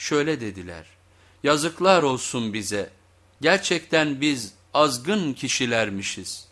Şöyle dediler, yazıklar olsun bize, gerçekten biz azgın kişilermişiz.''